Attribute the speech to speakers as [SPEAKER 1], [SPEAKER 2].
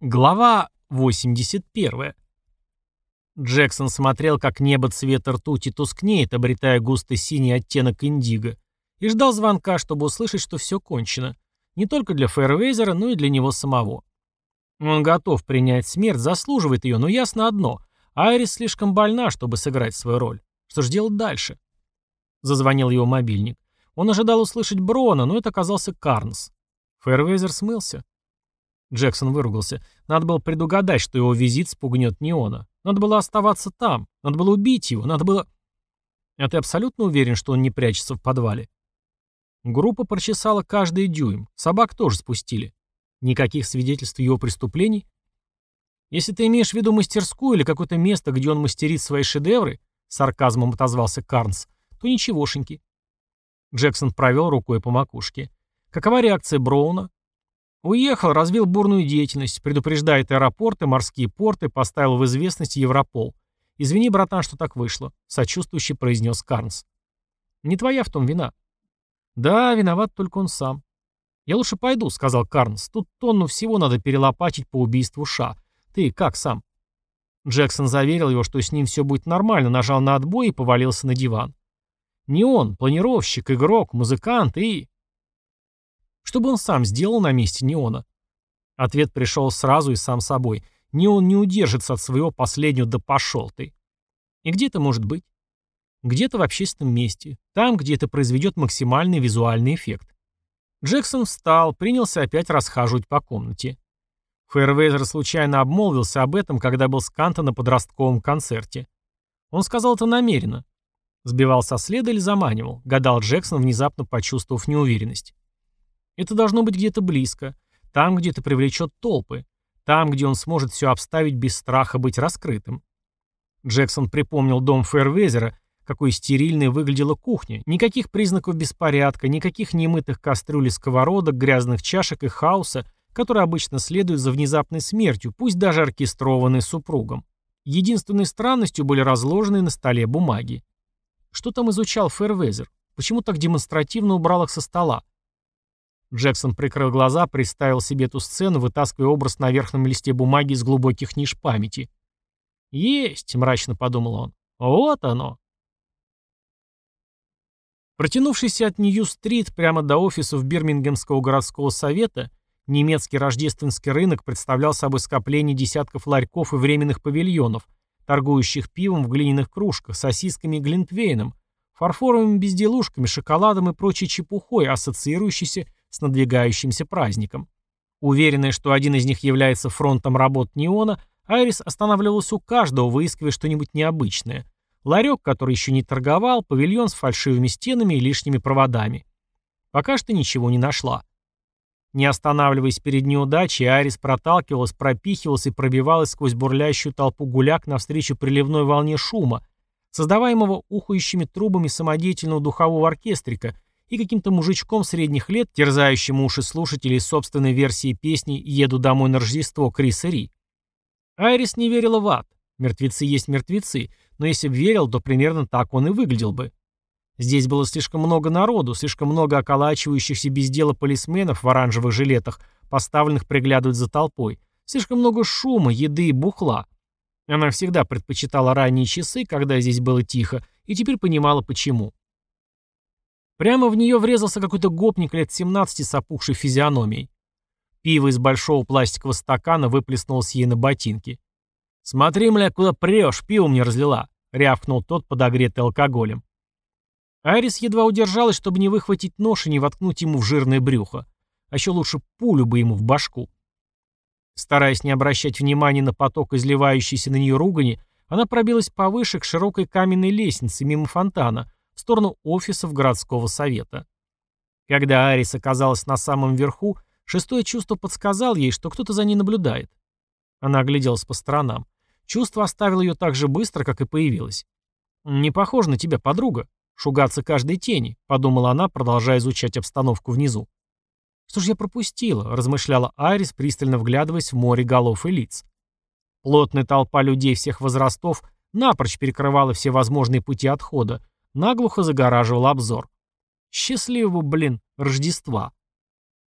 [SPEAKER 1] Глава 81. Джексон смотрел, как небо цвета ртути тускнеет, обретая густо синий оттенок индиго, и ждал звонка, чтобы услышать, что все кончено. Не только для Фэрвейзера, но и для него самого. Он готов принять смерть, заслуживает ее, но ясно одно — Айрис слишком больна, чтобы сыграть свою роль. Что же делать дальше? Зазвонил его мобильник. Он ожидал услышать Брона, но это оказался Карнс. Фэрвейзер смылся. Джексон выругался. Надо было предугадать, что его визит спугнет Неона. Надо было оставаться там. Надо было убить его. Надо было... А ты абсолютно уверен, что он не прячется в подвале? Группа прочесала каждый дюйм. Собак тоже спустили. Никаких свидетельств его преступлений? Если ты имеешь в виду мастерскую или какое-то место, где он мастерит свои шедевры, сарказмом отозвался Карнс, то ничегошеньки. Джексон провел рукой по макушке. Какова реакция Броуна? Уехал, развил бурную деятельность, предупреждает аэропорты, морские порты, поставил в известность Европол. «Извини, братан, что так вышло», — сочувствующе произнес Карнс. «Не твоя в том вина». «Да, виноват только он сам». «Я лучше пойду», — сказал Карнс. «Тут тонну всего надо перелопатить по убийству Ша. Ты как сам?» Джексон заверил его, что с ним все будет нормально, нажал на отбой и повалился на диван. Не он, планировщик, игрок, музыкант и... Что бы он сам сделал на месте Неона? Ответ пришел сразу и сам собой. Неон не удержится от своего последнего «да пошел ты». И где это может быть? Где-то в общественном месте. Там, где это произведет максимальный визуальный эффект. Джексон встал, принялся опять расхаживать по комнате. Фэрвейзер случайно обмолвился об этом, когда был с Канта на подростковом концерте. Он сказал это намеренно. Сбивал со следа или заманивал, гадал Джексон, внезапно почувствовав неуверенность. Это должно быть где-то близко, там, где это привлечет толпы, там, где он сможет все обставить без страха быть раскрытым. Джексон припомнил дом Фэрвезера, какой стерильной выглядела кухня. Никаких признаков беспорядка, никаких немытых кастрюль и сковородок, грязных чашек и хаоса, который обычно следует за внезапной смертью, пусть даже оркестрованной супругом. Единственной странностью были разложенные на столе бумаги. Что там изучал Фэрвезер? Почему так демонстративно убрал их со стола? Джексон прикрыл глаза, представил себе эту сцену, вытаскивая образ на верхнем листе бумаги из глубоких ниш памяти. «Есть», — мрачно подумал он. «Вот оно». Протянувшийся от Нью-стрит прямо до офисов Бирмингемского городского совета, немецкий рождественский рынок представлял собой скопление десятков ларьков и временных павильонов, торгующих пивом в глиняных кружках, сосисками и глинтвейном, фарфоровыми безделушками, шоколадом и прочей чепухой, ассоциирующейся с надвигающимся праздником. Уверенная, что один из них является фронтом работ Неона, Айрис останавливалась у каждого, выискивая что-нибудь необычное. Ларек, который еще не торговал, павильон с фальшивыми стенами и лишними проводами. Пока что ничего не нашла. Не останавливаясь перед неудачей, Айрис проталкивалась, пропихивалась и пробивалась сквозь бурлящую толпу гуляк навстречу приливной волне шума, создаваемого ухающими трубами самодеятельного духового оркестрика и каким-то мужичком средних лет, терзающим уши слушателей собственной версии песни «Еду домой на Рождество» Криса Ри. Айрис не верила в ад. Мертвецы есть мертвецы, но если бы верил, то примерно так он и выглядел бы. Здесь было слишком много народу, слишком много околачивающихся без дела полисменов в оранжевых жилетах, поставленных приглядывать за толпой, слишком много шума, еды и бухла. Она всегда предпочитала ранние часы, когда здесь было тихо, и теперь понимала, почему. Прямо в нее врезался какой-то гопник лет 17 с опухшей физиономией. Пиво из большого пластикового стакана выплеснулось ей на ботинки. «Смотри, мля, куда прешь, пиво мне разлила», — рявкнул тот, подогретый алкоголем. Айрис едва удержалась, чтобы не выхватить нож и не воткнуть ему в жирное брюхо. А еще лучше пулю бы ему в башку. Стараясь не обращать внимания на поток изливающейся на нее ругани, она пробилась повыше к широкой каменной лестнице мимо фонтана, в сторону офисов городского совета. Когда Арис оказалась на самом верху, шестое чувство подсказал ей, что кто-то за ней наблюдает. Она огляделась по сторонам. Чувство оставило ее так же быстро, как и появилось. «Не похоже на тебя, подруга. Шугаться каждой тени», — подумала она, продолжая изучать обстановку внизу. «Что же я пропустила?» — размышляла Айрис, пристально вглядываясь в море голов и лиц. Плотная толпа людей всех возрастов напрочь перекрывала все возможные пути отхода, наглухо загораживал обзор. Счастливого, блин, Рождества.